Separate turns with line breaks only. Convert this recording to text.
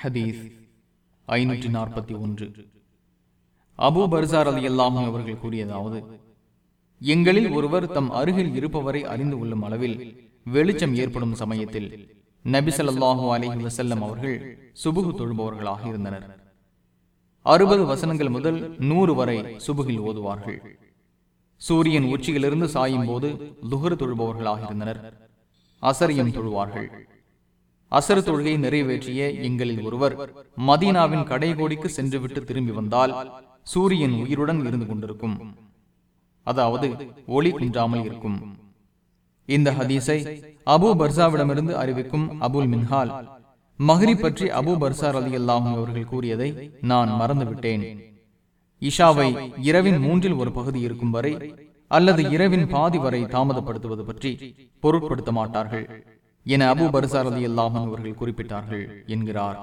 ஹதீஸ் ஐநூற்றி நாற்பத்தி ஒன்று. அபு பர்சார் அலி அல்லாஹும் அவர்கள் கூறியதாவது எங்களில் ஒருவர் தம் அருகில் இருப்பவரை அறிந்து கொள்ளும் அளவில் வெளிச்சம் ஏற்படும் சமயத்தில் நபிசல்லாஹு ஸல்லல்லாஹு வசல்லம் அவர்கள் சுபுகு தொழுபவர்களாக இருந்தனர். அறுபது வசனங்கள் முதல் நூறு வரை சுபுகில் ஓதுவார்கள். சூரியன் உச்சியிலிருந்து சாயும் போது லுகர் தொழுபவர்களாக இருந்தனர். அசரியம் தொழுவார்கள். அசர் தொழுகை நிறைவேற்றிய எங்களில் ஒருவர் மதீனாவின் கடைகோடிக்கு சென்றுவிட்டு திரும்பி வந்தால் சூரியன் உயிருடன் இருந்து கொண்டிருக்கும். அதாவது ஒளி குன்றாமல் இருக்கும். இந்த ஹதீஸை அபு பர்சாவிடமிருந்து அறிவிக்கும் அபுல் மின்ஹால் மஹரி பற்றி அபு பர்சார் அலி அல்லாஹும் அவர்கள் கூறியதை நான் மறந்துவிட்டேன். இஷாவை இரவின் மூன்றில் ஒரு பகுதி இருக்கும் வரை அல்லது இரவின் பாதி வரை தாமதப்படுத்துவது பற்றி பொருட்படுத்த மாட்டார்கள். என அபு பர்சார் அலி அல்லாஹன் அவர்கள் குறிப்பிட்டார்கள் என்கிறார்.